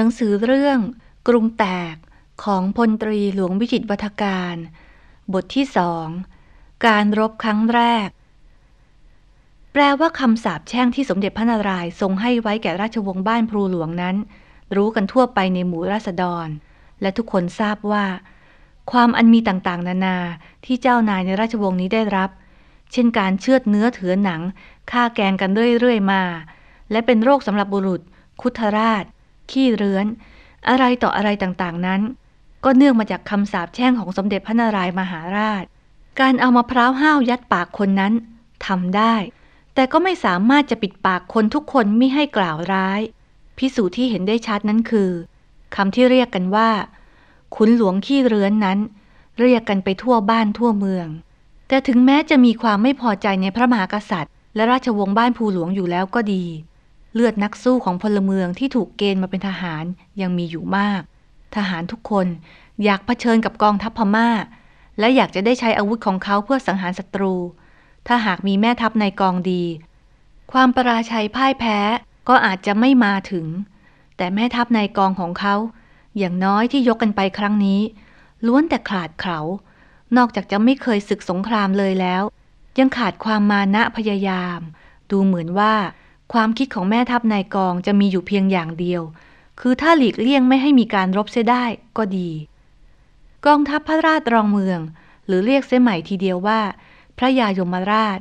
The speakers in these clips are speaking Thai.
หนังสือเรื่อง กรุงแตกของพลตรีหลวงวิจิตรวัฒการ บทที่สองการรบครั้งแรก แปลว่าคำสาปแช่งที่สมเด็จพระนารายณ์ทรงให้ไว้แก่ราชวงศ์บ้านพลูหลวงนั้น รู้กันทั่วไปในหมู่ราษฎร และทุกคนทราบว่า ความอันมีต่างๆ นานาที่เจ้านายในราชวงศ์นี้ได้รับ เช่นการเชือดเนื้อเถือหนังฆ่าแกงกันเรื่อยๆมา และเป็นโรคสำหรับบุรุษ คุทราช ขี้เรื้อน อะไรต่ออะไรต่างๆนั้น ก็เนื่องมาจากคำสาปแช่งของสมเด็จพระนารายมหาราช การเอามะพร้าวห้าวยัดปากคนนั้นทำได้ แต่ก็ไม่สามารถจะปิดปากคนทุกคนไม่ให้กล่าวร้าย พิสูจน์ที่เห็นได้ชัดนั้นคือคำที่เรียกกันว่า ขุนหลวงขี้เรื้อนนั้น เรียกกันไปทั่วบ้านทั่วเมือง แต่ถึงแม้จะมีความไม่พอใจในพระมหากษัตริย์ และราชวงศ์บ้านภูหลวงอยู่แล้วก็ดี เลือดนักสู้ของพลเมืองที่ถูกเกณฑ์มาเป็นทหารยังมีอยู่มาก ทหารทุกคนอยากเผชิญกับกองทัพพม่า และอยากจะได้ใช้อาวุธของเขาเพื่อสังหารศัตรู ถ้าหากมีแม่ทัพในกองดี ความประราชัยพ่ายแพ้ก็อาจจะไม่มาถึง แต่แม่ทัพในกองของเขา อย่างน้อยที่ยกกันไปครั้งนี้ ล้วนแต่ขาดเขา นอกจากจะไม่เคยศึกสงครามเลยแล้ว ยังขาดความมานะพยายาม ดูเหมือนว่า ความคิดของแม่ทัพนายกองจะมีอยู่เพียงอย่างเดียว คือถ้าหลีกเลี่ยงไม่ให้มีการรบเสียได้ก็ดี กองทัพพระราชรองเมือง หรือเรียกเสียใหม่ทีเดียวว่า พระยายมราช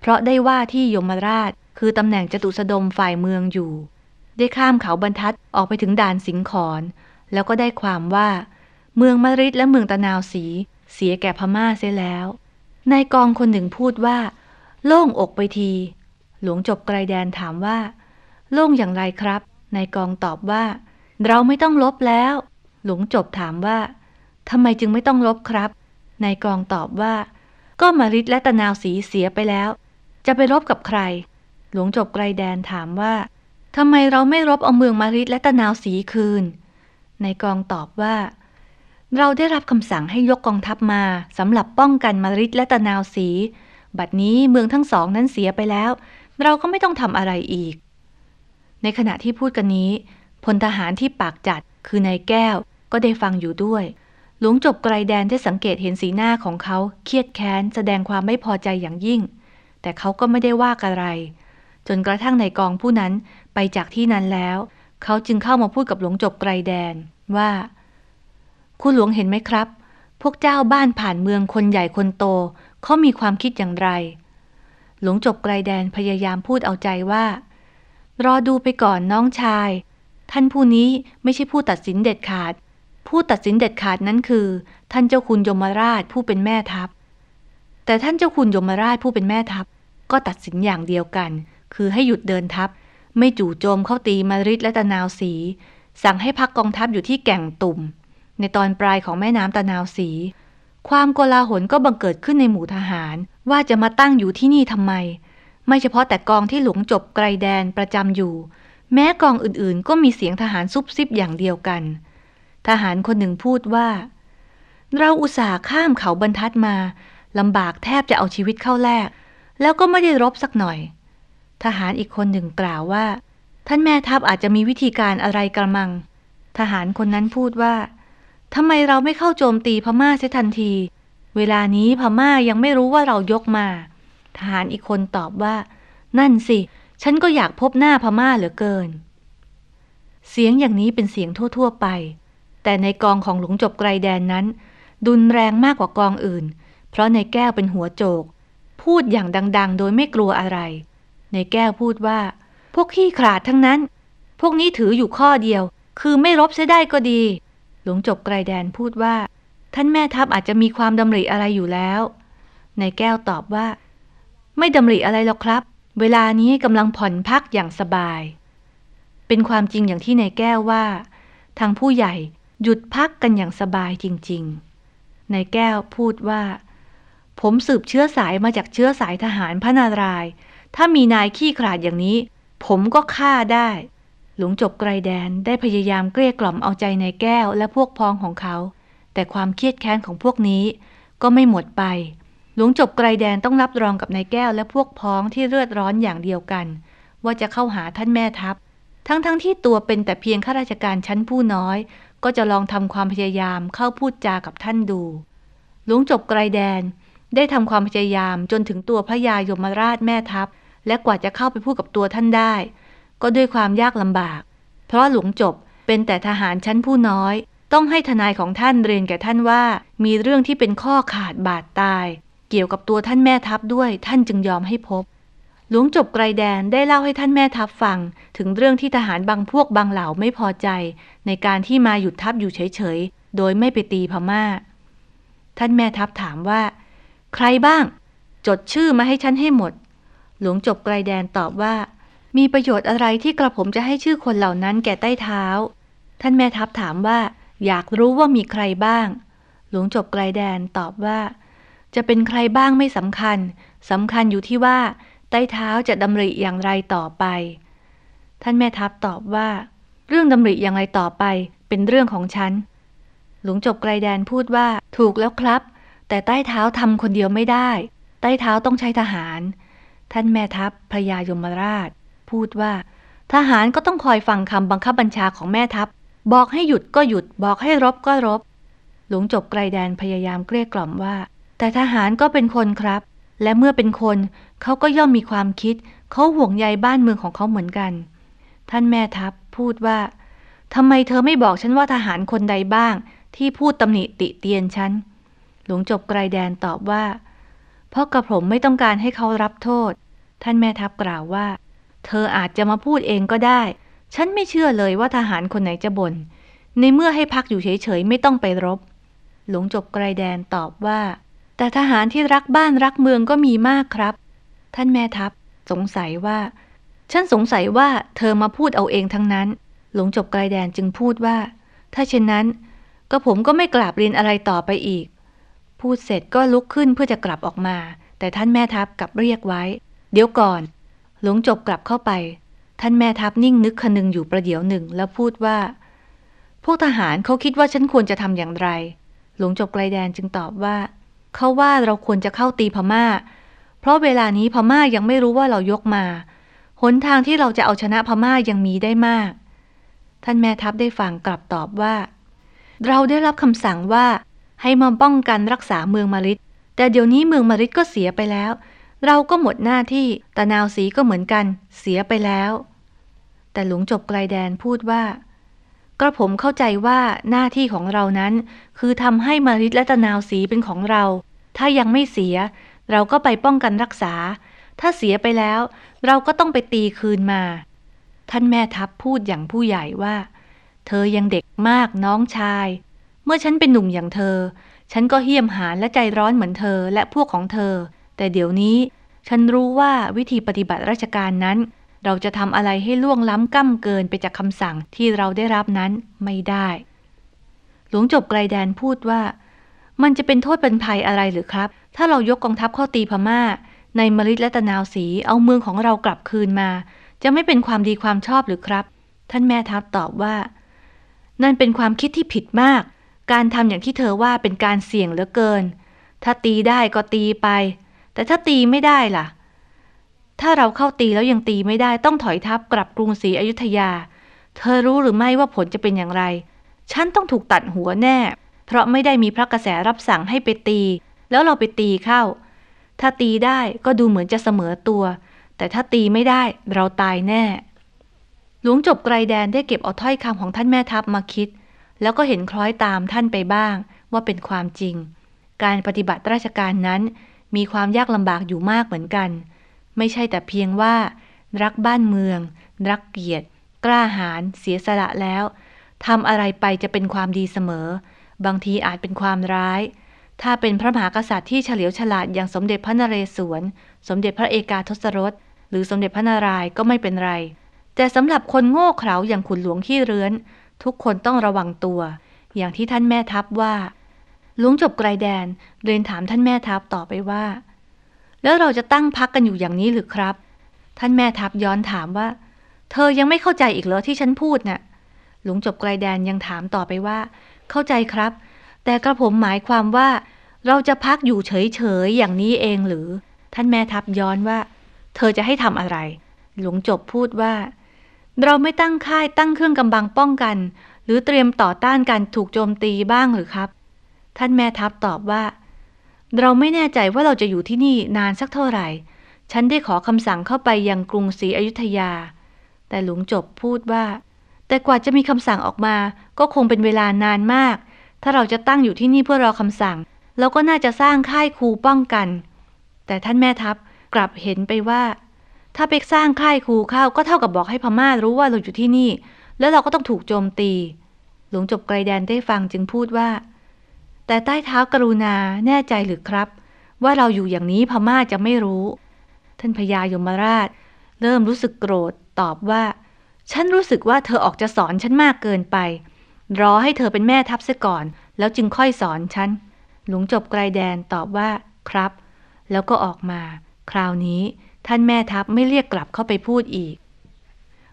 เพราะได้ว่าที่ยมราช คือตำแหน่งจตุสดมฝ่ายเมืองอยู่ ได้ข้ามเขาบรรทัดออกไปถึงด่านสิงขอนแล้วก็ได้ความว่า เมืองมริดและเมืองตะนาวสี เสียแก่พม่าเสียแล้วนายกองคนหนึ่งพูดว่า โล่งอกไปที หลวงจบไกลแดนถามว่า โล่งอย่างไรครับนายกองตอบว่า เราไม่ต้องลบแล้ว หลวงจบถามว่าทำไมจึงไม่ต้องลบครับนายกองตอบว่า ก็มาริดและตะนาวสีเสียไปแล้ว จะไปรบกับใคร หลวงจบไกลแดนถามว่าทำไมเราไม่รบเอาเมืองมาริดและตะนาวสีคืนนายกองตอบว่า เราได้รับคำสั่งให้ยกกองทัพมาสำหรับป้องกันมาริดและตะนาวสี บัดนี้เมืองทั้งสองนั้นเสียไปแล้ว เราก็ไม่ต้องทำอะไรอีก ในขณะที่พูดกันนี้พลทหารที่ปากจัดคือนายแก้วก็ได้ฟังอยู่ด้วย หลวงจบไกลแดนได้สังเกตเห็นสีหน้าของเขาเครียดแค้นแสดงความไม่พอใจอย่างยิ่ง แต่เขาก็ไม่ได้ว่าอะไร จนกระทั่งนายกองผู้นั้นไปจากที่นั้นแล้ว เขาจึงเข้ามาพูดกับหลวงจบไกลแดนว่า คุณหลวงเห็นไหมครับ พวกเจ้าบ้านผ่านเมืองคนใหญ่คนโตเขามีความคิดอย่างไร หลวงจบไกลแดนพยายามพูดเอาใจว่า รอดูไปก่อนน้องชาย ท่านผู้นี้ไม่ใช่ผู้ตัดสินเด็ดขาด ผู้ตัดสินเด็ดขาดนั้นคือ ท่านเจ้าคุณยมราชผู้เป็นแม่ทัพ แต่ท่านเจ้าคุณยมราชผู้เป็นแม่ทัพ ก็ตัดสินอย่างเดียวกัน คือให้หยุดเดินทัพ ไม่จู่โจมเข้าตีมาริดและตะนาวสี สั่งให้พักกองทัพอยู่ที่แก่งตุ่ม ในตอนปลายของแม่น้ำตะนาวสี ความโกลาหลก็บังเกิดขึ้นในหมู่ทหาร ว่าจะมาตั้งอยู่ที่นี่ทำไม ไม่เฉพาะแต่กองที่หลวงจบไกลแดนประจำอยู่ แม้กองอื่นๆ ก็มีเสียงทหารซุบซิบอย่างเดียวกัน ทหารคนหนึ่งพูดว่า เราอุตส่าห์ข้ามเขาบรรทัดมาลำบากแทบจะเอาชีวิตเข้าแลกแล้วก็ไม่ได้รบสักหน่อย ทหารอีกคนหนึ่งกล่าวว่า ท่านแม่ทัพอาจจะมีวิธีการอะไรกระมัง ทหารคนนั้นพูดว่า ทำไมเราไม่เข้าโจมตีพม่าเสียทันที เวลานี้พม่ายังไม่รู้ว่าเรายกมา ทหารอีกคนตอบว่า นั่นสิ ฉันก็อยากพบหน้าพม่าเหลือเกิน เสียงอย่างนี้เป็นเสียงทั่ว ๆ ไป แต่ในกองของหลวงจบไกลแดนนั้น ดุนแรงมากกว่ากองอื่น เพราะในแก้วเป็นหัวโจก พูดอย่างดัง ๆ โดยไม่กลัวอะไร ในแก้วพูดว่า พวกขี้ขลาดทั้งนั้น พวกนี้ถืออยู่ข้อเดียว คือไม่รบเสียได้ก็ดี หลวงจบไกลแดนพูดว่า ท่านแม่ทัพอาจจะมีความดำริอะไรอยู่แล้วในแก้วตอบว่า ไม่ดำริอะไรหรอกครับ เวลานี้กำลังผ่อนพักอย่างสบาย เป็นความจริงอย่างที่ในแก้วว่า ทางผู้ใหญ่หยุดพักกันอย่างสบายจริงๆในแก้วพูดว่า ผมสืบเชื้อสายมาจากเชื้อสายทหารพระนารายณ์ถ้ามีนายขี้ขลาดอย่างนี้ ผมก็ฆ่าได้ หลวงจบไกลแดนได้พยายามเกลี้ยกล่อมเอาใจในแก้วและพวกพ้องของเขา แต่ความเครียดแค้นของพวกนี้ก็ไม่หมดไป หลวงจบไกลแดนต้องรับรองกับนายแก้วและพวกพ้องที่เลือดร้อนอย่างเดียวกัน ว่าจะเข้าหาท่านแม่ทัพททั้งๆทที่ตัวเป็นแต่เพียงข้าราชการชั้นผู้น้อย ก็จะลองทำความพยายามเข้าพูดจากับท่านดู หลวงจบไกรแดนได้ทำความพยายามจนถึงตัวพระยายมราชแม่ทัพ และกว่าจะเข้าไปพูดกับตัวท่านได้ ก็ด้วยความยากลำบาก เพราะหลวงจบเป็นแต่ทหารชั้นผู้น้อย ต้องให้ทนายของท่านเรียนแก่ท่านว่า มีเรื่องที่เป็นข้อขาดบาดตาย เกี่ยวกับตัวท่านแม่ทัพด้วยท่านจึงยอมให้พบ หลวงจบไกรแดนได้เล่าให้ท่านแม่ทัพฟัง ถึงเรื่องที่ทหารบางพวกบางเหล่าไม่พอใจ ในการที่มาหยุดทัพอยู่เฉยๆโดยไม่ไปตีพมา่า ท่านแม่ทัพถามว่า ใครบ้าง จดชื่อมาให้ฉันให้หมด หลวงจบไกรแดนตอบว่า มีประโยชน์อะไรที่กระผมจะให้ชื่อคนเหล่านั้นแก่ใต้เท้า ท่านแม่ทัพถามว่า อยากรู้ว่ามีใครบ้าง หลวงจบไกรแดนตอบว่า จะเป็นใครบ้างไม่สำคัญสำคัญอยู่ที่ว่า ใต้เท้าจะดำริอย่างไรต่อไป ท่านแม่ทัพตอบว่า เรื่องดำริอย่างไรต่อไป เป็นเรื่องของฉัน หลวงจบไกรแดนพูดว่า ถูกแล้วครับ แต่ใต้เท้าทำคนเดียวไม่ได้ ใต้เท้าต้องใช้ทหาร ท่านแม่ทัพพระยายมราช พูดว่า ทหารก็ต้องคอยฟังคำบังคับบัญชาของแม่ทัพ บอกให้หยุดก็หยุด บอกให้รบก็รบ หลวงจบไกรแดนพยายามเกลี้ยกล่อมว่า แต่ทหารก็เป็นคนครับ และเมื่อเป็นคนเขาก็ย่อมมีความคิด เขาห่วงใยบ้านเมืองของเขาเหมือนกัน ท่านแม่ทัพพูดว่าทำไมเธอไม่บอกฉันว่าทหารคนใดบ้าง ที่พูดตำหนิติเตียนฉัน หลวงจบไกรแดนตอบว่า เพราะกระผมไม่ต้องการให้เขารับโทษ ท่านแม่ทัพกล่าวว่า เธออาจจะมาพูดเองก็ได้ ฉันไม่เชื่อเลยว่าทหารคนไหนจะบน่น ในเมื่อให้พักอยู่เฉยๆ ไม่ต้องไปรบ หลวงจบไกรแดนตอบว่า แต่ทหารที่รักบ้านรักเมืองก็มีมากครับ ท่านแม่ทัพ สงสัยว่า ฉันสงสัยว่าเธอมาพูดเอาเองทั้งนั้น หลวงจบไกลแดนจึงพูดว่า ถ้าเช่นนั้น ก็ผมก็ไม่กราบเรียนอะไรต่อไปอีก พูดเสร็จก็ลุกขึ้นเพื่อจะกลับออกมา แต่ท่านแม่ทัพกลับเรียกไว้ เดี๋ยวก่อน หลวงจบกลับเข้าไป ท่านแม่ทัพนิ่งนึกคนึงอยู่ประเดี๋ยวหนึ่งแล้วพูดว่า พวกทหารเขาคิดว่าฉันควรจะทำอย่างไร หลวงจบไกลแดนจึงตอบว่าเขาว่าเราควรจะเข้าตีพมา่า เพราะเวลานี้พม่ายังไม่รู้ว่าเรายกมา หนทางที่เราจะเอาชนะพม่ายังมีได้มาก ท่านแม่ทัพได้ฟังกลับตอบว่า เราได้รับคำสั่งว่าให้มาป้องกันรักษาเมืองมาริดแต่เดี๋ยวนี้เมืองมาริดก็เสียไปแล้ว เราก็หมดหน้าที่ตะนาวสีก็เหมือนกัน เสียไปแล้ว แต่หลวงจบไกลแดนพูดว่า กระผมเข้าใจว่าหน้าที่ของเรานั้น คือทำให้มาริดและตะนาวสีเป็นของเรา ถ้ายังไม่เสีย เราก็ไปป้องกันรักษา ถ้าเสียไปแล้ว เราก็ต้องไปตีคืนมา ท่านแม่ทัพพูดอย่างผู้ใหญ่ว่า เธอยังเด็กมากน้องชาย เมื่อฉันเป็นหนุ่มอย่างเธอ ฉันก็เหี้ยมหาญและใจร้อนเหมือนเธอและพวกของเธอ แต่เดี๋ยวนี้ ฉันรู้ว่าวิธีปฏิบัติราชการนั้น เราจะทำอะไรให้ล่วงล้ำก้ำเกินไปจากคำสั่งที่เราได้รับนั้นไม่ได้ หลวงจบไกลแดนพูดว่า มันจะเป็นโทษเป็นภัยอะไรหรือครับ ถ้าเรายกกองทัพเข้าตีพมา่า ในมริดและตะนาวสีเอาเมืองของเรากลับคืนมา จะไม่เป็นความดีความชอบหรือครับ ท่านแม่ทัพตอบว่า นั่นเป็นความคิดที่ผิดมากการทำอย่างที่เธอว่าเป็นการเสี่ยงเหลือเกิน ถ้าตีได้ก็ตีไป แต่ถ้าตีไม่ได้ล่ะ ถ้าเราเข้าตีแล้วยังตีไม่ได้ต้องถอยทัพกลับกรุงศรีอยุธยา เธอรู้หรือไม่ว่าผลจะเป็นอย่างไร ฉันต้องถูกตัดหัวแน่ เพราะไม่ได้มีพระกระแสรับสั่งให้ไปตี แล้วเราไปตีเข้า ถ้าตีได้ก็ดูเหมือนจะเสมอตัว แต่ถ้าตีไม่ได้เราตายแน่ หลวงจบไกรแดนได้เก็บเอาถ้อยคำของท่านแม่ทัพมาคิด แล้วก็เห็นคล้อยตามท่านไปบ้างว่าเป็นความจริง การปฏิบัติราชการนั้น มีความยากลำบากอยู่มากเหมือนกัน ไม่ใช่แต่เพียงว่า รักบ้านเมือง รักเกียรติ กล้าหาญเสียสละแล้วทำอะไรไปจะเป็นความดีเสมอ บางทีอาจเป็นความร้าย ถ้าเป็นพระมหากษัตริย์ที่เฉลียวฉลาดอย่างสมเด็จพระนเรศวร สมเด็จพระเอกาทศรส หรือสมเด็จพระนารายณ์ก็ไม่เป็นไร แต่สำหรับคนโง่เขลาอย่างขุนหลวงขี้เรื้อน ทุกคนต้องระวังตัว อย่างที่ท่านแม่ทัพว่า หลวงจบไกลแดนเรียนถามท่านแม่ทัพต่อไปว่า แล้วเราจะตั้งพักกันอยู่อย่างนี้หรือครับ ท่านแม่ทัพย้อนถามว่า เธอยังไม่เข้าใจอีกเหรอที่ฉันพูดนะ่ะ หลวงจบไกลแดนยังถามต่อไปว่า เข้าใจครับ แต่กระผมหมายความว่า เราจะพักอยู่เฉยๆอย่างนี้เองหรือ ท่านแม่ทัพย้อนว่า เธอจะให้ทำอะไร หลวงจบพูดว่า เราไม่ตั้งค่ายตั้งเครื่องกำบังป้องกัน หรือเตรียมต่อต้านการถูกโจมตีบ้างหรือครับ ท่านแม่ทัพตอบว่า เราไม่แน่ใจว่าเราจะอยู่ที่นี่นานสักเท่าไหร่ ฉันได้ขอคำสั่งเข้าไปยังกรุงศรีอยุธยา แต่หลวงจบพูดว่า แต่กว่าจะมีคำสั่งออกมา ก็คงเป็นเวลานานมาก ถ้าเราจะตั้งอยู่ที่นี่เพื่อรอคำสั่งเราก็น่าจะสร้างค่ายครูป้องกัน แต่ท่านแม่ทัพกลับเห็นไปว่า ถ้าไปสร้างค่ายครูเข้าก็เท่ากับบอกให้พม่ารู้ว่าเราอยู่ที่นี่ แล้วเราก็ต้องถูกโจมตี หลวงจบไกลแดนได้ฟังจึงพูดว่า แต่ใต้เท้ากรุณาแน่ใจหรือครับ ว่าเราอยู่อย่างนี้พม่าจะไม่รู้ ท่านพญายมราช เริ่มรู้สึกโกรธตอบว่า ฉันรู้สึกว่าเธอออกจะสอนฉันมากเกินไป รอให้เธอเป็นแม่ทัพเสียก่อน แล้วจึงค่อยสอนฉัน หลวงจบไกลแดนตอบว่าครับ แล้วก็ออกมา คราวนี้ท่านแม่ทัพไม่เรียกกลับเข้าไปพูดอีก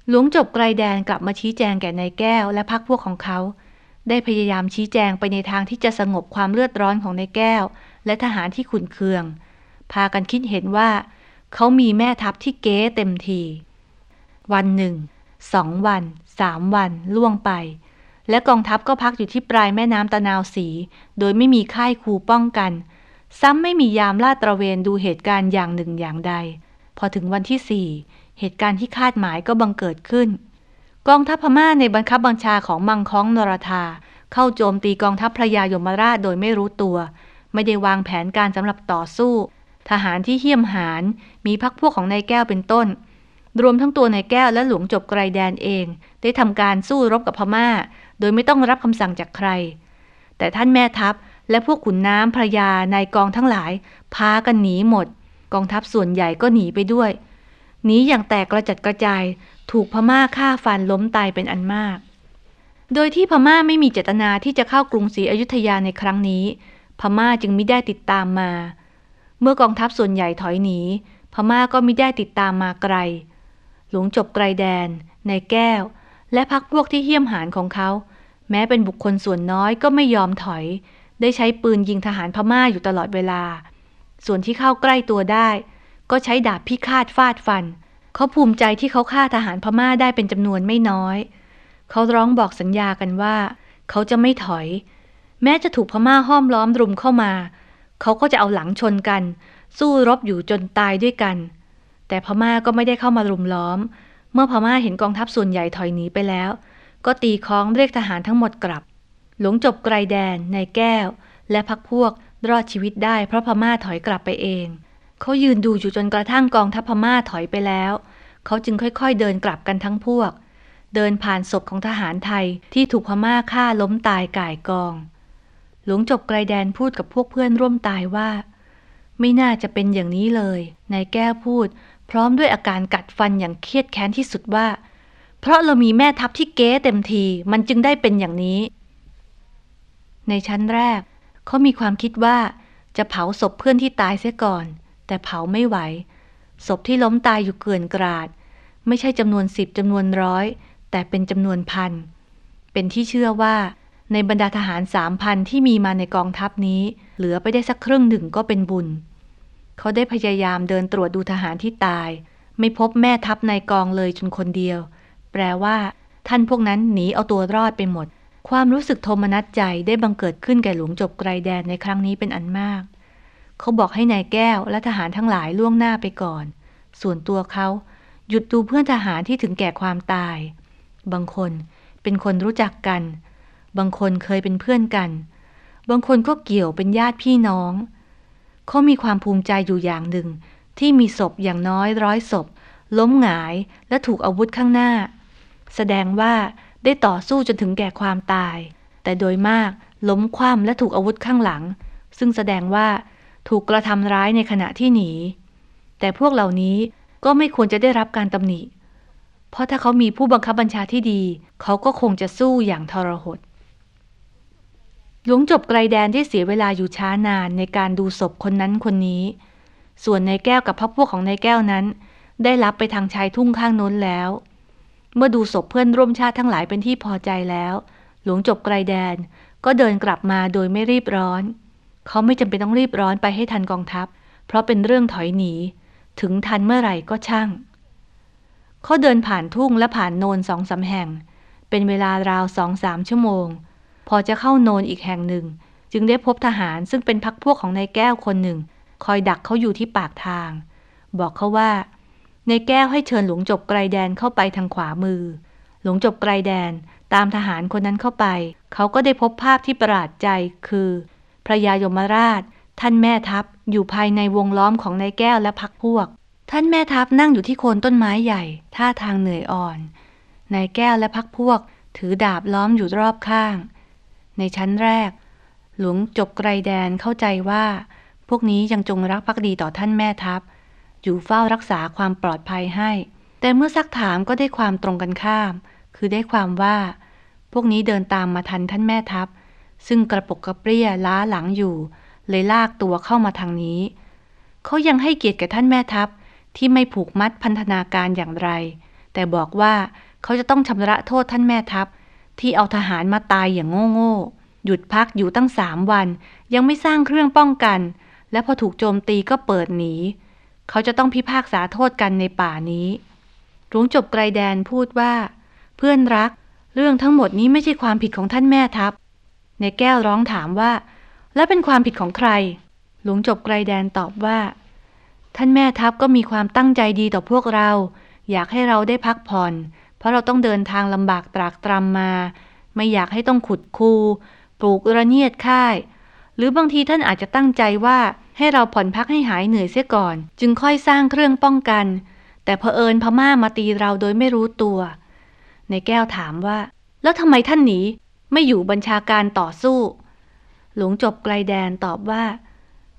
หลวงจบไกลแดนกลับมาชี้แจงแก่นายแก้วและพักพวกของเขา ได้พยายามชี้แจงไปในทางที่จะสงบความเลือดร้อนของนายแก้ว และทหารที่ขุนเคือง พากันคิดเห็นว่า เขามีแม่ทัพที่เก๊เต็มที วันหนึ่งสองวันสามวันล่วงไป และกองทัพก็พักอยู่ที่ปลายแม่น้ำตะนาวสี โดยไม่มีค่ายคูป้องกัน ซ้ำไม่มียามลาดตระเวนดูเหตุการณ์อย่างหนึ่งอย่างใด พอถึงวันที่สี่เหตุการณ์ที่คาดหมายก็บังเกิดขึ้น กองทัพพม่าในบังคับบัญชาของมังค้องนรธาเข้าโจมตีกองทัพพระยายมราชโดยไม่รู้ตัว ไม่ได้วางแผนการสำหรับต่อสู้ ทหารที่เหี้ยมหาน มีพักพวกของนายแก้วเป็นต้น รวมทั้งตัวนายแก้วและหลวงจบไกรแดนเอง ได้ทำการสู้รบกับพม่า โดยไม่ต้องรับคำสั่งจากใคร แต่ท่านแม่ทัพและพวกขุนน้ำพระยานายกองทั้งหลาย พากันหนีหมด กองทัพส่วนใหญ่ก็หนีไปด้วยหนีอย่างแตกกระจัดกระจาย ถูกพม่าฆ่าฟันล้มตายเป็นอันมาก โดยที่พม่าไม่มีเจตนาที่จะเข้ากรุงศรีอยุธยาในครั้งนี้ พม่าจึงไม่ได้ติดตามมา เมื่อกองทัพส่วนใหญ่ถอยหนี พม่าก็ไม่ได้ติดตามมาไกล หลวงจบไกลแดน ในแก้ว และพักพวกที่เหี้ยมหานของเขา แม้เป็นบุคคลส่วนน้อยก็ไม่ยอมถอย ได้ใช้ปืนยิงทหารพม่าอยู่ตลอดเวลา ส่วนที่เข้าใกล้ตัวได้ ก็ใช้ดาบพิฆาตฟาดฟัน เขาภูมิใจที่เขาฆ่าทหารพม่าได้เป็นจำนวนไม่น้อย เขาร้องบอกสัญญากันว่า เขาจะไม่ถอย แม้จะถูกพม่าห้อมล้อมรุมเข้ามา เขาก็จะเอาหลังชนกัน สู้รบอยู่จนตายด้วยกัน แต่พม่าก็ไม่ได้เข้ามารุมล้อม เมื่อพม่าเห็นกองทัพส่วนใหญ่ถอยหนีไปแล้ว ก็ตีค้องเรียกทหารทั้งหมดกลับ หลงจบไกลแดน ในแก้ว และพักพวกรอดชีวิตได้เพราะพม่าถอยกลับไปเอง เขายืนดูอยู่จนกระทั่งกองทัพพม่าถอยไปแล้ว เขาจึงค่อยๆเดินกลับกันทั้งพวก เดินผ่านศพของทหารไทยที่ถูกพม่าฆ่าล้มตายก่ายกอง หลวงจบไกลแดนพูดกับพวกเพื่อนร่วมตายว่า ไม่น่าจะเป็นอย่างนี้เลย นายแก้วพูด พร้อมด้วยอาการกัดฟันอย่างเครียดแค้นที่สุดว่า เพราะเรามีแม่ทัพที่เก๊เต็มที มันจึงได้เป็นอย่างนี้ ในชั้นแรก เขามีความคิดว่าจะเผาศพเพื่อนที่ตายเสียก่อน แต่เผาไม่ไหว ศพที่ล้มตายอยู่เกลื่อนกราด ไม่ใช่จำนวนสิบจำนวนร้อย แต่เป็นจำนวนพัน เป็นที่เชื่อว่า ในบรรดาทหารสามพันที่มีมาในกองทัพนี้ เหลือไปได้สักครึ่งหนึ่งก็เป็นบุญ เขาได้พยายามเดินตรวจดูทหารที่ตาย ไม่พบแม่ทัพในกองเลยจนคนเดียว แปลว่า ท่านพวกนั้นหนีเอาตัวรอดไปหมดความรู้สึกโทมนัสใจได้บังเกิดขึ้นแก่หลวงจบไกรแดนในครั้งนี้เป็นอันมาก เขาบอกให้ในายแก้วและทหารทั้งหลายล่วงหน้าไปก่อน ส่วนตัวเขาหยุดดูเพื่อนทหารที่ถึงแก่ความตาย บางคนเป็นคนรู้จักกัน บางคนเคยเป็นเพื่อนกัน บางคนก็เกี่ยวเป็นญาติพี่น้อง เขามีความภูมิใจอยู่อย่างหนึ่ง ที่มีศพอย่างน้อยร้อยศพ ล้มหงายและถูกอาวุธข้างหน้า แสดงว่าได้ต่อสู้จนถึงแก่ความตาย แต่โดยมากล้มคว่ำและถูกอาวุธข้างหลัง ซึ่งแสดงว่า ถูกกระทำร้ายในขณะที่หนี แต่พวกเหล่านี้ก็ไม่ควรจะได้รับการตำหนิ เพราะถ้าเขามีผู้บังคับบัญชาที่ดี เขาก็คงจะสู้อย่างทรหดหลวงจบไกลแดนที่เสียเวลาอยู่ช้านานในการดูศพคนนั้นคนนี้ ส่วนนายแก้วกับพักพวกของนายแก้วนั้น ได้รับไปทางชายทุ่งข้างโน้นแล้ว เมื่อดูศพเพื่อนร่วมชาติทั้งหลายเป็นที่พอใจแล้ว หลวงจบไกลแดนก็เดินกลับมาโดยไม่รีบร้อน เขาไม่จำเป็นต้องรีบร้อนไปให้ทันกองทัพ เพราะเป็นเรื่องถอยหนี ถึงทันเมื่อไหร่ก็ช่าง เขาเดินผ่านทุ่งและผ่านโนนสองสาแห่ง เป็นเวลาราวสองสามชั่วโมง พอจะเข้าโนนอีกแห่งหนึ่ง จึงได้พบทหารซึ่งเป็นพักพวกของนายแก้วคนหนึ่ง คอยดักเขาอยู่ที่ปากทาง บอกเขาว่าในแก้วให้เชิญหลวงจบไกรแดนเข้าไปทางขวามือ หลวงจบไกรแดนตามทหารคนนั้นเข้าไป เขาก็ได้พบภาพที่ประหลาดใจคือ พระยายมราช ท่านแม่ทัพอยู่ภายในวงล้อมของนายแก้วและพักพวก ท่านแม่ทัพนั่งอยู่ที่โคนต้นไม้ใหญ่ ท่าทางเหนื่อยอ่อนนายแก้วและพักพวก ถือดาบล้อมอยู่รอบข้าง ในชั้นแรก หลวงจบไกรแดนเข้าใจว่า พวกนี้ยังจงรักภักดีต่อท่านแม่ทัพ อยู่เฝ้ารักษาความปลอดภัยให้ แต่เมื่อซักถามก็ได้ความตรงกันข้าม คือได้ความว่า พวกนี้เดินตามมาทันท่านแม่ทัพ ซึ่งกระปกกระเปรี้ยล้าหลังอยู่ เลยลากตัวเข้ามาทางนี้ เขายังให้เกียรติแก่ท่านแม่ทัพที่ไม่ผูกมัดพันธนาการอย่างไร แต่บอกว่าเขาจะต้องชำระโทษท่านแม่ทัพ ที่เอาทหารมาตายอย่างโง่ๆ หยุดพักอยู่ตั้งสามวัน ยังไม่สร้างเครื่องป้องกัน และพอถูกโจมตีก็เปิดหนี เขาจะต้องพิพากษาโทษกันในป่านี้หลวงจบไกรแดนพูดว่า เพื่อนรัก เรื่องทั้งหมดนี้ไม่ใช่ความผิดของท่านแม่ทัพ ในแก้วร้องถามว่า แล้วเป็นความผิดของใคร หลวงจบไกรแดนตอบว่า ท่านแม่ทัพก็มีความตั้งใจดีต่อพวกเรา อยากให้เราได้พักผ่อน เพราะเราต้องเดินทางลำบากตรากตรำมา ไม่อยากให้ต้องขุดคูปลูกระเนียดค่าย หรือบางทีท่านอาจจะตั้งใจว่าให้เราผ่อนพักให้หายเหนื่อยเสียก่อน จึงค่อยสร้างเครื่องป้องกัน แต่เผอิญพม่ามาตีเราโดยไม่รู้ตัว ในแก้วถามว่า แล้วทำไมท่านหนี ไม่อยู่บัญชาการต่อสู้ หลวงจบไกลแดนตอบว่า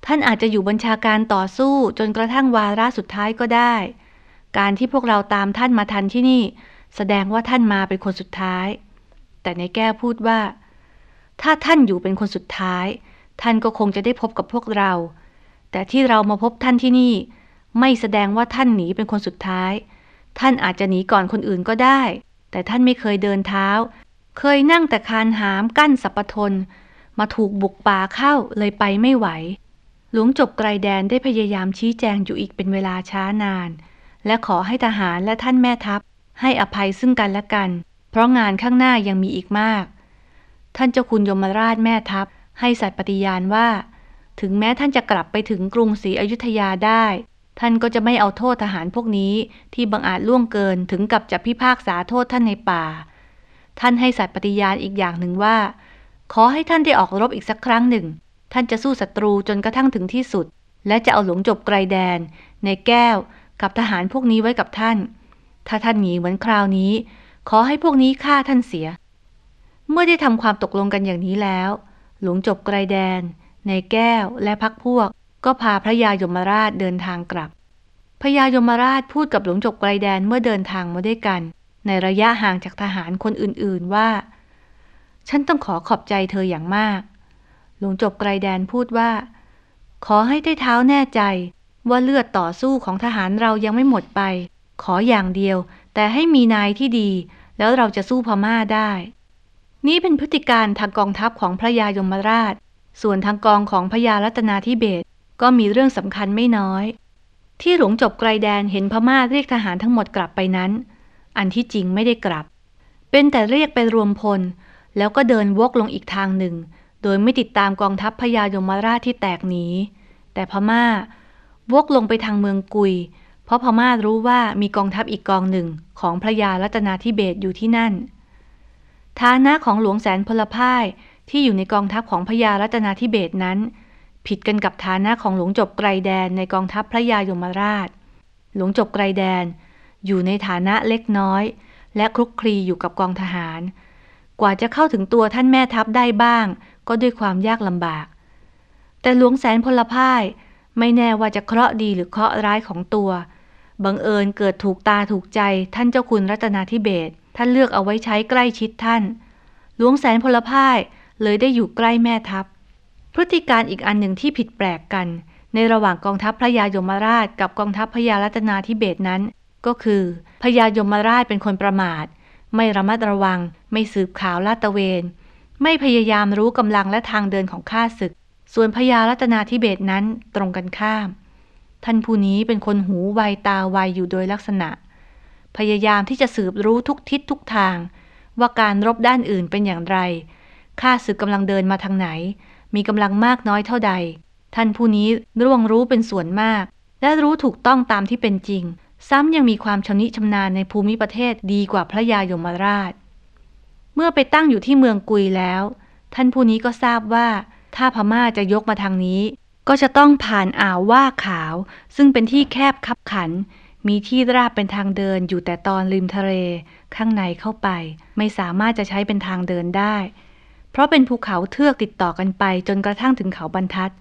ท่านอาจจะอยู่บัญชาการต่อสู้จนกระทั่งวาระสุดท้ายก็ได้ การที่พวกเราตามท่านมาทันที่นี่ แสดงว่าท่านมาเป็นคนสุดท้าย แต่ในแก้วพูดว่า ถ้าท่านอยู่เป็นคนสุดท้าย ท่านก็คงจะได้พบกับพวกเรา แต่ที่เรามาพบท่านที่นี่ ไม่แสดงว่าท่านหนีเป็นคนสุดท้าย ท่านอาจจะหนีก่อนคนอื่นก็ได้ แต่ท่านไม่เคยเดินเท้า เคยนั่งแต่คานหามกั้นสัปทน มาถูกบุกป่าเข้าเลยไปไม่ไหว หลวงจบไกรแดนได้พยายามชี้แจงอยู่อีกเป็นเวลาช้านาน และขอให้ทหารและท่านแม่ทัพ ให้อภัยซึ่งกันและกัน เพราะงานข้างหน้ายังมีอีกมาก ท่านเจ้าคุณยมราชแม่ทัพ ให้สัตย์ปฏิญาณว่า ถึงแม้ท่านจะกลับไปถึงกรุงศรีอยุธยาได้ท่านก็จะไม่เอาโทษทหารพวกนี้ที่บังอาจล่วงเกินถึงกับจะพิพากษาโทษท่านในป่า ท่านให้สัตย์ปฏิญาณอีกอย่างหนึ่งว่า ขอให้ท่านได้ออกรบอีกสักครั้งหนึ่ง ท่านจะสู้ศัตรูจนกระทั่งถึงที่สุด และจะเอาหลวงจบไกรแดน ในแก้ว กับทหารพวกนี้ไว้กับท่าน ถ้าท่านหนีเหมือนคราวนี้ ขอให้พวกนี้ฆ่าท่านเสีย เมื่อได้ทำความตกลงกันอย่างนี้แล้ว หลวงจบไกรแดน ในแก้วและพักพวก ก็พาพระยายมราชเดินทางกลับพระยายมราชพูดกับหลวงจบไกรแดนเมื่อเดินทางมาด้วยกัน ในระยะห่างจากทหารคนอื่นๆว่า ฉันต้องขอขอบใจเธออย่างมาก หลวงจบไกรแดนพูดว่า ขอให้ได้เท้าแน่ใจ ว่าเลือดต่อสู้ของทหารเรายังไม่หมดไป ขออย่างเดียว แต่ให้มีนายที่ดี แล้วเราจะสู้พม่าได้ นี้เป็นพฤติการทางกองทัพของพระยายมราช ส่วนทางกองของพระยารัตนาธิเบศก็มีเรื่องสำคัญไม่น้อยที่หลวงจบไกรแดนเห็นพม่าเรียกทหารทั้งหมดกลับไปนั้น อันที่จริงไม่ได้กลับ เป็นแต่เรียกไปรวมพล แล้วก็เดินวกลงอีกทางหนึ่ง โดยไม่ติดตามกองทัพพญายมราชที่แตกหนี แต่พม่าวกลงไปทางเมืองกุย เพราะพม่ารู้ว่ามีกองทัพอีกกองหนึ่งของพระยารัตนาธิเบศอยู่ที่นั่น ฐานะของหลวงแสนพลพ่ายที่อยู่ในกองทัพของพระยารัตนาธิเบศนั้น ผิดกันกับฐานะของหลวงจบไกรแดนในกองทัพพระยายมราช หลวงจบไกรแดน อยู่ในฐานะเล็กน้อย และคลุกคลีอยู่กับกองทหาร กว่าจะเข้าถึงตัวท่านแม่ทัพได้บ้าง ก็ด้วยความยากลำบาก แต่หลวงแสนพลพ่ายไม่แน่ว่าจะเคราะห์ดีหรือเคราะห์ร้ายของตัว บังเอิญเกิดถูกตาถูกใจท่านเจ้าคุณรัตนาธิเบศท่านเลือกเอาไว้ใช้ใกล้ชิดท่าน หลวงแสนพลพ่ายเลยได้อยู่ใกล้แม่ทัพ พฤติการอีกอันหนึ่งที่ผิดแปลกกัน ในระหว่างกองทัพพระยายมราชกับกองทัพพระยารัตนาธิเบศนั้น ก็คือพระยายมราชเป็นคนประมาท ไม่ระมัดระวัง ไม่สืบข่าวลาดตะเวน ไม่พยายามรู้กำลังและทางเดินของข้าศึก ส่วนพญารัตนาธิเบศนั้นตรงกันข้าม ท่านผู้นี้เป็นคนหูไวตาไวอยู่โดยลักษณะ พยายามที่จะสืบรู้ทุกทิศทุกทาง ว่าการรบด้านอื่นเป็นอย่างไรข้าศึกกำลังเดินมาทางไหน มีกำลังมากน้อยเท่าใด ท่านผู้นี้ร่วงรู้เป็นส่วนมาก และรู้ถูกต้องตามที่เป็นจริง ซ้ำยังมีความชำนิชำนาญในภูมิประเทศดีกว่าพระยายมราช เมื่อไปตั้งอยู่ที่เมืองกุยแล้ว ท่านผู้นี้ก็ทราบว่า ถ้าพม่าจะยกมาทางนี้ ก็จะต้องผ่านอ่าวว่าขาว ซึ่งเป็นที่แคบคับขัน มีที่ราบเป็นทางเดินอยู่แต่ตอนริมทะเล ข้างในเข้าไป ไม่สามารถจะใช้เป็นทางเดินได้ เพราะเป็นภูเขาเทือกติดต่อกันไปจนกระทั่งถึงเขาบรรทัด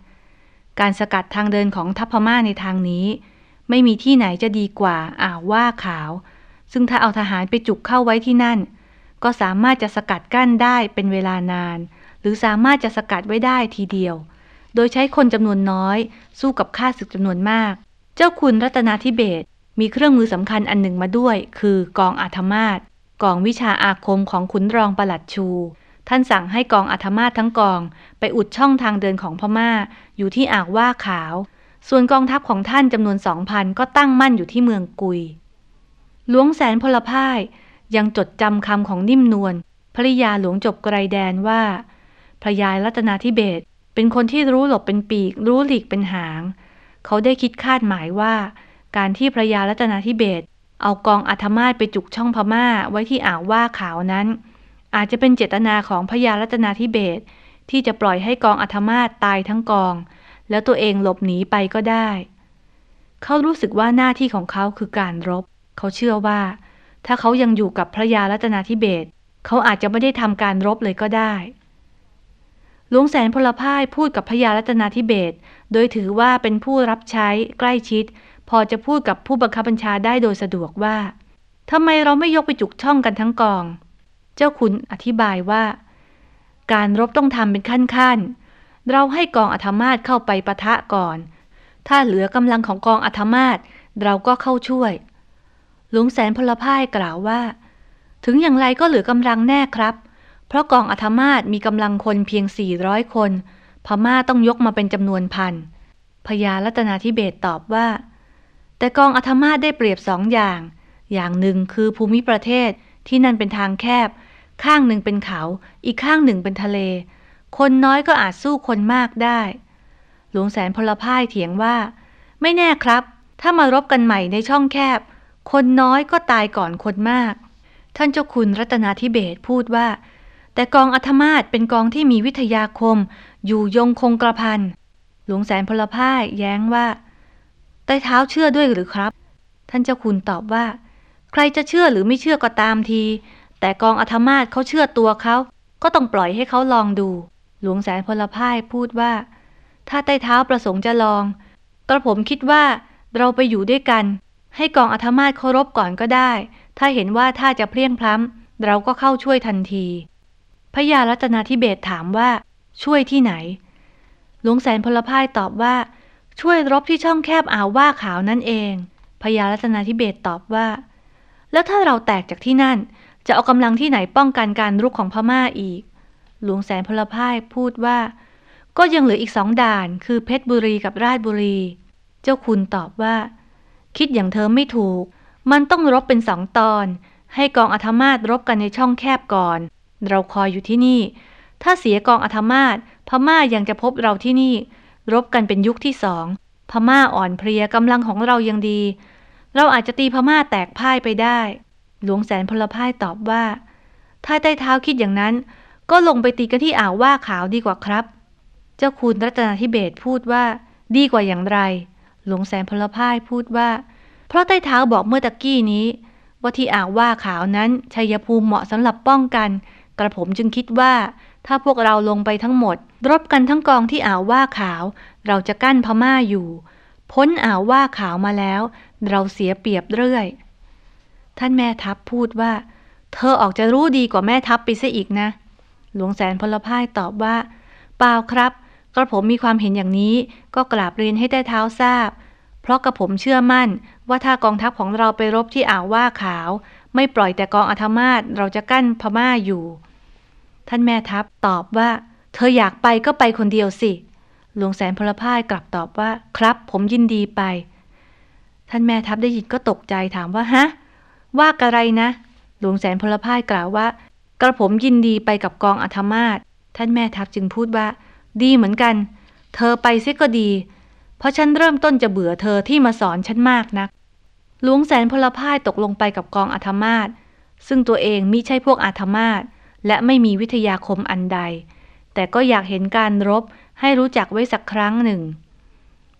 การสกัดทางเดินของทัพพม่าในทางนี้ ไม่มีที่ไหนจะดีกว่าอ่าวว่าขาว ซึ่งถ้าเอาทหารไปจุกเข้าไว้ที่นั่น ก็สามารถจะสกัดกั้นได้เป็นเวลานาน หรือสามารถจะสกัดไว้ได้ทีเดียว โดยใช้คนจำนวนน้อย สู้กับข้าศึกจำนวนมาก เจ้าคุณรัตนาธิเบศมีเครื่องมือสำคัญอันหนึ่งมาด้วย คือกองอาธมาตกองวิชาอาคมของขุนรองประหลัดชู ท่านสั่งให้กองอาธมาตทั้งกอง ไปอุดช่องทางเดินของพม่าอยู่ที่อ่าวว่าขาว ส่วนกองทัพของท่านจำนวนสองพันก็ตั้งมั่นอยู่ที่เมืองกุย หลวงแสนพลพ่ายยังจดจำคำของนิ่มนวลภริยาหลวงจบไกรแดนว่าพระยายรัตนาธิเบศเป็นคนที่รู้หลบเป็นปีก รู้หลีกเป็นหาง เขาได้คิดคาดหมายว่า การที่พระยารัตนาธิเบศเอากองอัธมาศไปจุกช่องพม่าไว้ที่อ่าวว่าขาวนั้น อาจจะเป็นเจตนาของพระยารัตนาธิเบศที่จะปล่อยให้กองอัธมาศตายทั้งกอง แล้วตัวเองหลบหนีไปก็ได้ เขารู้สึกว่าหน้าที่ของเขาคือการรบ เขาเชื่อว่า ถ้าเขายังอยู่กับพระยารัตนาธิเบศเขาอาจจะไม่ได้ทำการรบเลยก็ได้หลวงแสนพลพ่ายพูดกับพระยารัตนาธิเบศโดยถือว่าเป็นผู้รับใช้ใกล้ชิด พอจะพูดกับผู้บังคับบัญชาได้โดยสะดวกว่าทำไมเราไม่ยกไปจุกช่องกันทั้งกอง เจ้าคุณอธิบายว่า การรบต้องทำเป็นขั้นๆ เราให้กองอัธมาศเข้าไปปะทะก่อน ถ้าเหลือกำลังของกองอัธมาศเราก็เข้าช่วย หลวงแสนพลพ่ายกล่าวว่า ถึงอย่างไรก็เหลือกำลังแน่ครับ เพราะกองอัธมาศมีกำลังคนเพียง 400 คน พม่าต้องยกมาเป็นจำนวนพัน พญารัตนาธิเบศตอบว่า แต่กองอัธมาศได้เปรียบสองอย่าง อย่างหนึ่งคือภูมิประเทศที่นั่นเป็นทางแคบ ข้างหนึ่งเป็นเขา อีกข้างหนึ่งเป็นทะเล คนน้อยก็อาจสู้คนมากได้ หลวงแสนพลพ่ายเถียงว่า ไม่แน่ครับ ถ้ามารบกันใหม่ในช่องแคบ คนน้อยก็ตายก่อนคนมาก ท่านเจ้าคุณรัตนาธิเบศพูดว่า แต่กองอัธมาศเป็นกองที่มีวิทยาคม อยู่ยงคงกระพัน หลวงแสนพลพ่ายแย้งว่าใต้เท้าเชื่อด้วยหรือครับ ท่านเจ้าคุณตอบว่า ใครจะเชื่อหรือไม่เชื่อก็ตามที แต่กองอัธมาศเขาเชื่อตัวเขาก็ต้องปล่อยให้เขาลองดู หลวงแสนพลพ่ายพูดว่า ถ้าใต้เท้าประสงค์จะลอง กระผมคิดว่าเราไปอยู่ด้วยกัน ให้กองอัธมาศเคารพก่อนก็ได้ ถ้าเห็นว่าถ้าจะเพลียงพล้ำเราก็เข้าช่วยทันที พระยารัตนาธิเบศถามว่า ช่วยที่ไหน หลวงแสนพลพ่ายตอบว่า ช่วยรบที่ช่องแคบอ่าวว่าขาวนั่นเอง พญารัตนาธิเบศตอบว่า แล้วถ้าเราแตกจากที่นั่น จะเอากำลังที่ไหนป้องกันการรุกของพม่าอีก หลวงแสนพลพ่ายพูดว่า ก็ยังเหลืออีกสองด่าน คือเพชรบุรีกับราชบุรี เจ้าคุณตอบว่า คิดอย่างเธอไม่ถูก มันต้องรบเป็นสองตอน ให้กองอัธมาศรบกันในช่องแคบก่อน เราคอยอยู่ที่นี่ ถ้าเสียกองอัธมาศพม่ายังจะพบเราที่นี่ รบกันเป็นยุคที่สองพม่าอ่อนเพลียกำลังของเรายังดี เราอาจจะตีพม่าแตกพ่ายไปได้ หลวงแสนพลพ่ายตอบว่า ถ้าใต้เท้าคิดอย่างนั้น ก็ลงไปตีกันที่อ่าวว่าขาวดีกว่าครับ เจ้าคุณรัตนาธิเบศพูดว่า ดีกว่าอย่างไร หลวงแสนพลพ่ายพูดว่า เพราะใต้เท้าบอกเมื่อตะกี้นี้ ว่าที่อ่าวว่าขาวนั้นชัยภูมิเหมาะสำหรับป้องกัน กระผมจึงคิดว่า ถ้าพวกเราลงไปทั้งหมด รบกันทั้งกองที่อ่าวว่าขาว เราจะกั้นพม่าอยู่ พ้นอ่าวว่าขาวมาแล้ว เราเสียเปรียบเรื่อย ท่านแม่ทัพพูดว่า เธอออกจะรู้ดีกว่าแม่ทัพไปซะอีกนะ หลวงแสนพลพ่ายตอบว่า เปล่าครับ กระผมมีความเห็นอย่างนี้ ก็กราบเรียนให้ได้เท้าทราบ เพราะกระผมเชื่อมั่น ว่าถ้ากองทัพของเราไปรบที่อ่าวว่าขาว ไม่ปล่อยแต่กองอัธมาศเราจะกั้นพม่าอยู่ ท่านแม่ทัพตอบว่า เธออยากไปก็ไปคนเดียวสิ หลวงแสนพลพ่ายกลับตอบว่า ครับ ผมยินดีไป ท่านแม่ทัพได้ยินก็ตกใจถามว่าฮะ ว่ากระไรนะ หลวงแสนพลพ่ายกล่าวว่า กระผมยินดีไปกับกองอัธมาศท่านแม่ทัพจึงพูดว่า ดีเหมือนกัน เธอไปเสียก็ดี เพราะฉันเริ่มต้นจะเบื่อเธอที่มาสอนฉันมากนักหลวงแสนพลพ่ายตกลงไปกับกองอัธมาศซึ่งตัวเองมิใช่พวกอาธมาศและไม่มีวิทยาคมอันใด แต่ก็อยากเห็นการรบให้รู้จักไว้สักครั้งหนึ่ง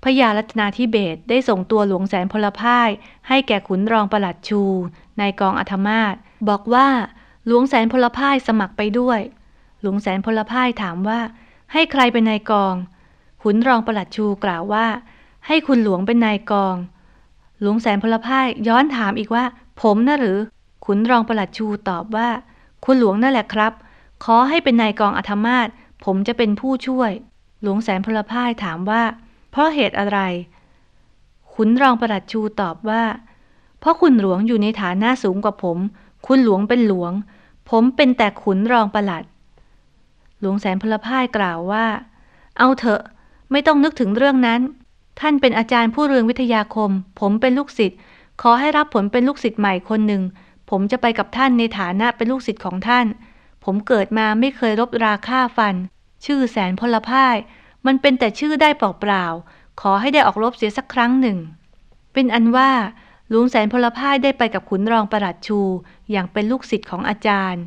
พญารัตนาธิเบศได้ส่งตัวหลวงแสนพลพ่าย ให้แก่ขุนรองประหลัดชู ในกองอัธมาศบอกว่า หลวงแสนพลพ่ายสมัครไปด้วย หลวงแสนพลพ่ายถามว่า ให้ใครเป็นนายกอง ขุนรองประหลัดชูกล่าวว่า ให้คุณหลวงเป็นนายกอง หลวงแสนพลพ่ายย้อนถามอีกว่า ผมนะหรือ ขุนรองประหลัดชูตอบว่า คุณหลวงนั่นแหละครับ ขอให้เป็นนายกองอัธมาศผมจะเป็นผู้ช่วย หลวงแสนพลพ่ายถามว่า เพราะเหตุอะไร ขุนรองประหลัดชูตอบว่า เพราะคุณหลวงอยู่ในฐานะสูงกว่าผม คุณหลวงเป็นหลวง ผมเป็นแต่ขุนรองประหลัด หลวงแสนพลพ่ายกล่าวว่า เอาเถอะไม่ต้องนึกถึงเรื่องนั้น ท่านเป็นอาจารย์ผู้เรืองวิทยาคม ผมเป็นลูกศิษย์ ขอให้รับผลเป็นลูกศิษย์ใหม่คนหนึ่ง ผมจะไปกับท่านในฐานะเป็นลูกศิษย์ของท่าน ผมเกิดมาไม่เคยรบราฆ่าฟัน ชื่อแสนพลพ่าย มันเป็นแต่ชื่อได้เปล่าๆ ขอให้ได้ออกรบเสียสักครั้งหนึ่ง เป็นอันว่า หลวงแสนพลพ่ายได้ไปกับขุนรองประหลัดชู อย่างเป็นลูกศิษย์ของอาจารย์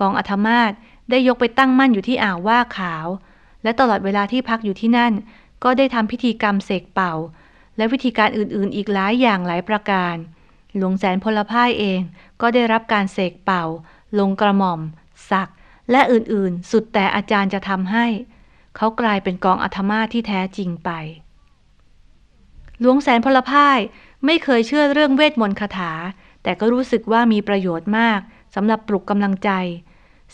กองอัธมาศได้ยกไปตั้งมั่นอยู่ที่อ่าวว่าขาว และตลอดเวลาที่พักอยู่ที่นั่น ก็ได้ทำพิธีกรรมเสกเป่า และวิธีการอื่นๆ อีกหลายอย่างหลายประการ หลวงแสนพลพ่ายเองก็ได้รับการเสกเป่า ลงกระหม่อม สัก และอื่นๆ สุดแต่อาจารย์จะทำให้ เขากลายเป็นกองอัธมาศที่แท้จริงไป หลวงแสนพลพ่าย ไม่เคยเชื่อเรื่องเวทมนต์คาถา แต่ก็รู้สึกว่ามีประโยชน์มากสำหรับปลุกกำลังใจ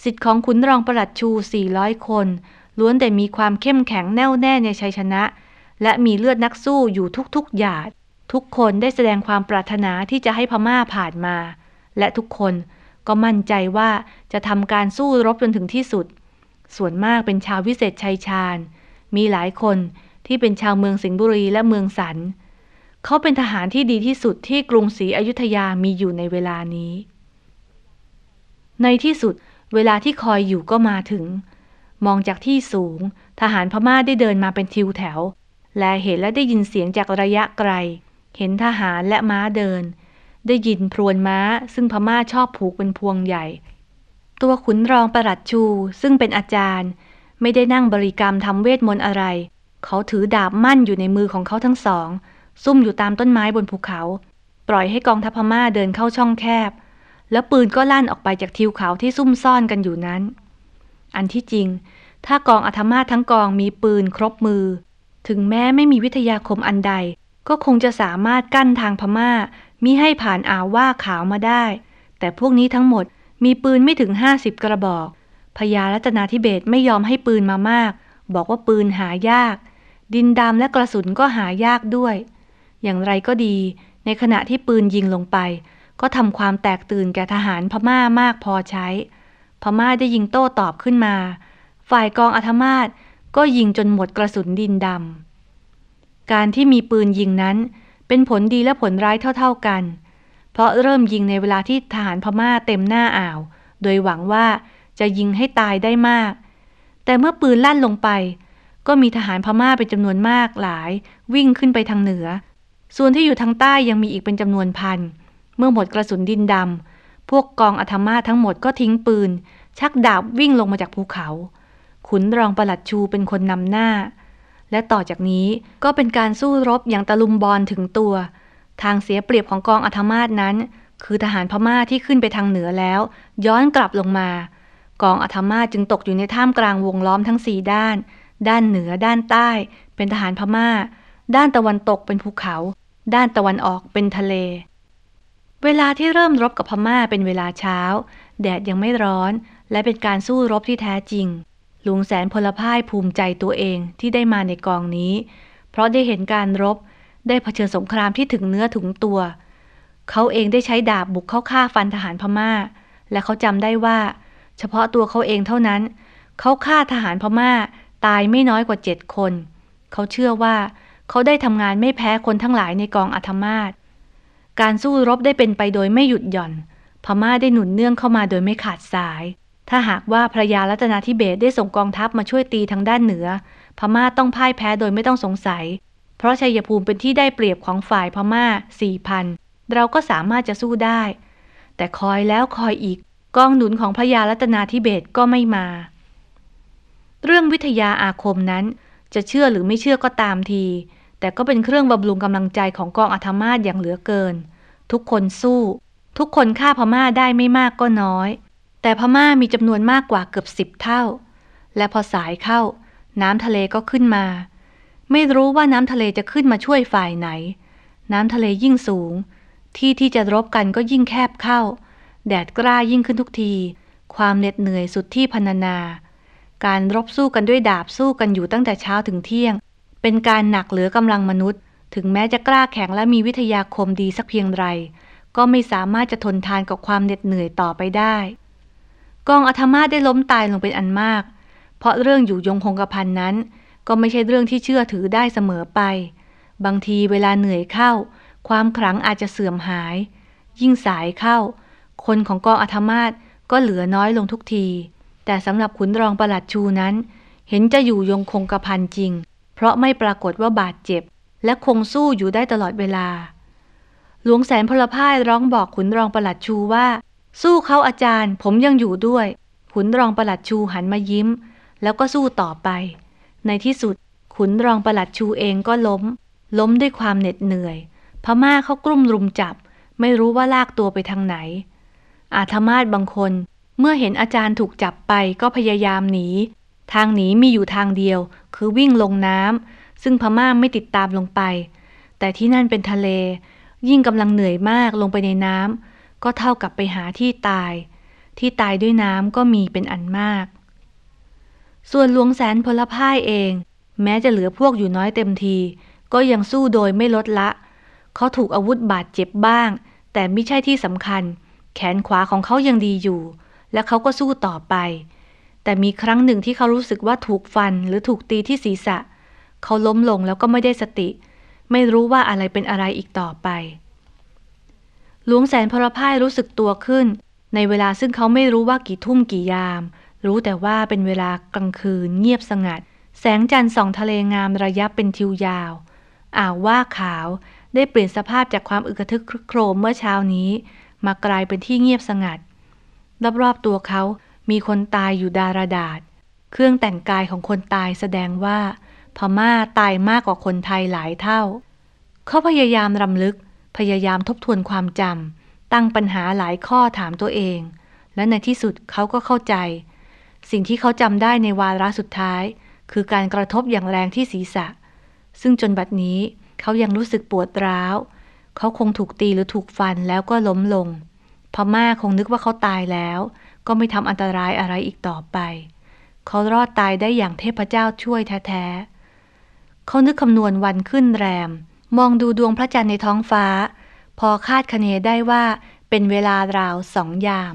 สิทธิ์ของขุนรองประหลัดชู 400 คน ล้วนแต่มีความเข้มแข็งแน่วแน่ในชัยชนะ และมีเลือดนักสู้อยู่ทุกๆหยาด ทุกคนได้แสดงความปรารถนาที่จะให้พม่าผ่านมา และทุกคนก็มั่นใจว่าจะทำการสู้รบจนถึงที่สุด ส่วนมากเป็นชาววิเศษชัยชาญ มีหลายคนที่เป็นชาวเมืองสิงห์บุรีและเมืองสัน เขาเป็นทหารที่ดีที่สุดที่กรุงศรีอยุธยามีอยู่ในเวลานี้ ในที่สุดเวลาที่คอยอยู่ก็มาถึง มองจากที่สูง ทหารพม่าได้เดินมาเป็นทิวแถว และเห็นและได้ยินเสียงจากระยะไกล เห็นทหารและม้าเดิน ได้ยินพรวนม้า ซึ่งพม่าชอบผูกเป็นพวงใหญ่ ตัวขุนรองประหลัดชู ซึ่งเป็นอาจารย์ ไม่ได้นั่งบริกรรมทำเวทมนต์อะไร เขาถือดาบมั่นอยู่ในมือของเขาทั้งสอง ซุ่มอยู่ตามต้นไม้บนภูเขา ปล่อยให้กองทัพพม่าเดินเข้าช่องแคบ แล้วปืนก็ลั่นออกไปจากทิวเขาที่ซุ่มซ่อนกันอยู่นั้น อันที่จริง ถ้ากองอัธมาทั้งกองมีปืนครบมือ ถึงแม้ไม่มีวิทยาคมอันใด ก็คงจะสามารถกั้นทางพม่ามิให้ผ่านอ่าวว่าขาวมาได้ แต่พวกนี้ทั้งหมดมีปืนไม่ถึงห้าสิบกระบอกพญารัตนาธิเบศไม่ยอมให้ปืนมามาก บอกว่าปืนหายาก ดินดำและกระสุนก็หายากด้วย อย่างไรก็ดี ในขณะที่ปืนยิงลงไป ก็ทำความแตกตื่นแก่ทหารพม่ามากพอใช้ พม่าได้ยิงโต้ตอบขึ้นมา ฝ่ายกองอัธมาศก็ยิงจนหมดกระสุนดินดำการที่มีปืนยิงนั้น เป็นผลดีและผลร้ายเท่า ๆกัน เพราะเริ่มยิงในเวลาที่ทหารพม่าเต็มหน้าอ่าว โดยหวังว่าจะยิงให้ตายได้มาก แต่เมื่อปืนลั่นลงไป ก็มีทหารพม่าเป็นจำนวนมากหลาย วิ่งขึ้นไปทางเหนือ ส่วนที่อยู่ทางใต้ยังมีอีกเป็นจำนวนพัน เมื่อหมดกระสุนดินดำ พวกกองอัธมาทั้งหมดก็ทิ้งปืน ชักดาบวิ่งลงมาจากภูเขา ขุนรองประหลัดชูเป็นคนนำหน้า และต่อจากนี้ก็เป็นการสู้รบอย่างตะลุมบอลถึงตัว ทางเสียเปรียบของกองอัธมาศนั้น คือทหารพม่าที่ขึ้นไปทางเหนือแล้ว ย้อนกลับลงมา กองอัธมาจึงตกอยู่ในท่ามกลางวงล้อมทั้งสี่ด้าน ด้านเหนือด้านใต้ เป็นทหารพม่าด้านตะวันตกเป็นภูเขา ด้านตะวันออกเป็นทะเล เวลาที่เริ่มรบกับพม่าเป็นเวลาเช้า แดดยังไม่ร้อน และเป็นการสู้รบที่แท้จริงหลวงแสนพลพ่ายภูมิใจตัวเองที่ได้มาในกองนี้ เพราะได้เห็นการรบ ได้เผชิญสงครามที่ถึงเนื้อถึงตัว เขาเองได้ใช้ดาบบุกเข้าฆ่าฟันทหารพม่า และเขาจำได้ว่า เฉพาะตัวเขาเองเท่านั้น เขาฆ่าทหารพม่าตายไม่น้อยกว่าเจ็ดคน เขาเชื่อว่า เขาได้ทำงานไม่แพ้คนทั้งหลายในกองอัธมาศการสู้รบได้เป็นไปโดยไม่หยุดหย่อน พม่าได้หนุนเนื่องเข้ามาโดยไม่ขาดสาย ถ้าหากว่าพระยารัตนาธิเบศได้ส่งกองทัพมาช่วยตีทางด้านเหนือ พม่าต้องพ่ายแพ้โดยไม่ต้องสงสัย เพราะชัยภูมิเป็นที่ได้เปรียบของฝ่ายพม่าสี่พันเราก็สามารถจะสู้ได้ แต่คอยแล้วคอยอีกกองหนุนของพระยารัตนาธิเบศก็ไม่มา เรื่องวิทยาอาคมนั้นจะเชื่อหรือไม่เชื่อก็ตามที แต่ก็เป็นเครื่องบำรุงกำลังใจของกองอัธมาศอย่างเหลือเกิน ทุกคนสู้ ทุกคนฆ่าพม่าได้ไม่มากก็น้อย แต่พม่ามีจำนวนมากกว่าเกือบสิบเท่า และพอสายเข้า น้ำทะเลก็ขึ้นมา ไม่รู้ว่าน้ำทะเลจะขึ้นมาช่วยฝ่ายไหน น้ำทะเลยิ่งสูง ที่ที่จะรบกันก็ยิ่งแคบเข้า แดดกล้ายิ่งขึ้นทุกที ความเหน็ดเหนื่อยสุดที่พรรณนา การรบสู้กันด้วยดาบสู้กันอยู่ตั้งแต่เช้าถึงเที่ยง เป็นการหนักเหลือกำลังมนุษย์ ถึงแม้จะกล้าแข็งและมีวิทยาคมดีสักเพียงไร ก็ไม่สามารถจะทนทานกับความเหน็ดเหนื่อยต่อไปได้ กองอธมาได้ล้มตายลงเป็นอันมาก เพราะเรื่องอยู่ยงคงกระพันนั้น ก็ไม่ใช่เรื่องที่เชื่อถือได้เสมอไป บางทีเวลาเหนื่อยเข้า ความขลังอาจจะเสื่อมหาย ยิ่งสายเข้า คนของกองอธมาศก็เหลือน้อยลงทุกที แต่สำหรับขุนรองประหลัดชูนั้น เห็นจะอยู่ยงคงกระพันจริง เพราะไม่ปรากฏว่าบาดเจ็บ และคงสู้อยู่ได้ตลอดเวลา หลวงแสนพลพ่ายร้องบอกขุนรองประหลัดชูว่า สู้เขาอาจารย์ ผมยังอยู่ด้วย ขุนรองประหลัดชูหันมายิ้ม แล้วก็สู้ต่อไป ในที่สุด ขุนรองประหลัดชูเองก็ล้ม ล้มด้วยความเหน็ดเหนื่อย พม่าเขากลุ่มรุมจับ ไม่รู้ว่าลากตัวไปทางไหน อาธมาศบางคนเมื่อเห็นอาจารย์ถูกจับไปก็พยายามหนี ทางหนีมีอยู่ทางเดียว คือวิ่งลงน้ำซึ่งพม่าไม่ติดตามลงไป แต่ที่นั่นเป็นทะเล ยิ่งกำลังเหนื่อยมากลงไปในน้ำก็เท่ากับไปหาที่ตาย ที่ตายด้วยน้ำก็มีเป็นอันมาก ส่วนหลวงแสนพลพ่ายเอง แม้จะเหลือพวกอยู่น้อยเต็มที ก็ยังสู้โดยไม่ลดละ เขาถูกอาวุธบาดเจ็บบ้าง แต่ไม่ใช่ที่สำคัญ แขนขวาของเขายังดีอยู่ และเขาก็สู้ต่อไป แต่มีครั้งหนึ่งที่เขารู้สึกว่าถูกฟันหรือถูกตีที่ศีรษะ เขาล้มลงแล้วก็ไม่ได้สติ ไม่รู้ว่าอะไรเป็นอะไรอีกต่อไป หลวงแสนพลพ่ายรู้สึกตัวขึ้น ในเวลาซึ่งเขาไม่รู้ว่ากี่ทุ่มกี่ยาม รู้แต่ว่าเป็นเวลากลางคืนเงียบสงัด แสงจันทร์ส่องทะเลงามระยับเป็นทิวยาว อ่าวว่าขาวได้เปลี่ยนสภาพจากความอึกระทึกครึกโครมเมื่อเช้านี้ มากลายเป็นที่เงียบสงัด รอบๆตัวเขา มีคนตายอยู่ดาราดาษ เครื่องแต่งกายของคนตายแสดงว่า พม่าตายมากกว่าคนไทยหลายเท่า เขาพยายามรำลึก พยายามทบทวนความจำ ตั้งปัญหาหลายข้อถามตัวเอง และในที่สุดเขาก็เข้าใจ สิ่งที่เขาจำได้ในวาระสุดท้าย คือการกระทบอย่างแรงที่ศีรษะ ซึ่งจนบัดนี้เขายังรู้สึกปวดร้าว เขาคงถูกตีหรือถูกฟันแล้วก็ล้มลง พม่าคงนึกว่าเขาตายแล้ว ก็ไม่ทำอันตรายอะไรอีกต่อไป เขารอดตายได้อย่างเทพเจ้าช่วยแท้ๆ เขานึกคำนวณวันขึ้นแรม มองดูดวงพระจันทร์ในท้องฟ้า พอคาดคะเนได้ว่าเป็นเวลาราวสองยาม